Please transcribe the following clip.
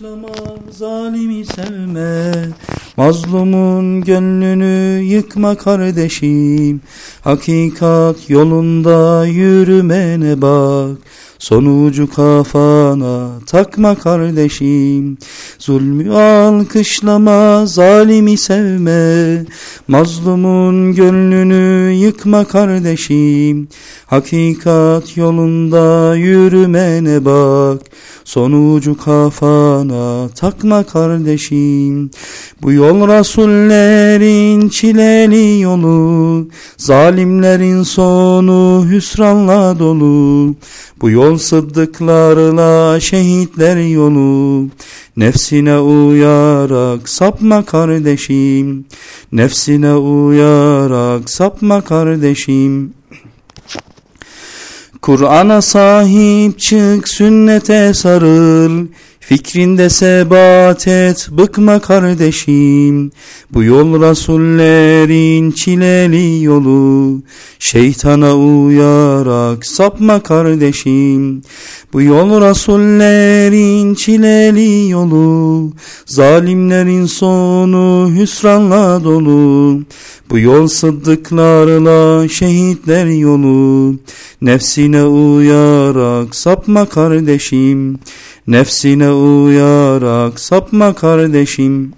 Suçlama, zalimi sevme, mazlumun gönlünü yıkma kardeşim. Hakikat yolunda yürümene bak, sonucu kafana takma kardeşim. Zulmü alkışlama, zalimi sevme, mazlumun gönlünü yıkma kardeşim. Hakikat yolunda yürümene bak, sonucu kafana takma kardeşim. Bu yol rasullerin çileli yolu, zalimlerin sonu hüsranla dolu. Bu yol sıddıklarla şehitler yolu, nefsine uyarak sapma kardeşim. Nefsine uyarak sapma kardeşim. Kur'an'a sahip çık, sünnete sarıl, fikrinde sebat et, bıkma kardeşim. Bu yol rasullerin çileli yolu, şeytana uyarak sapma kardeşim. Bu yol rasullerin çileli yolu, zalimlerin sonu hüsranla dolu. Bu yol sıddıklarla şehitler yolu, nefsine uyarak sapma kardeşim. Nefsine uyarak sapma kardeşim.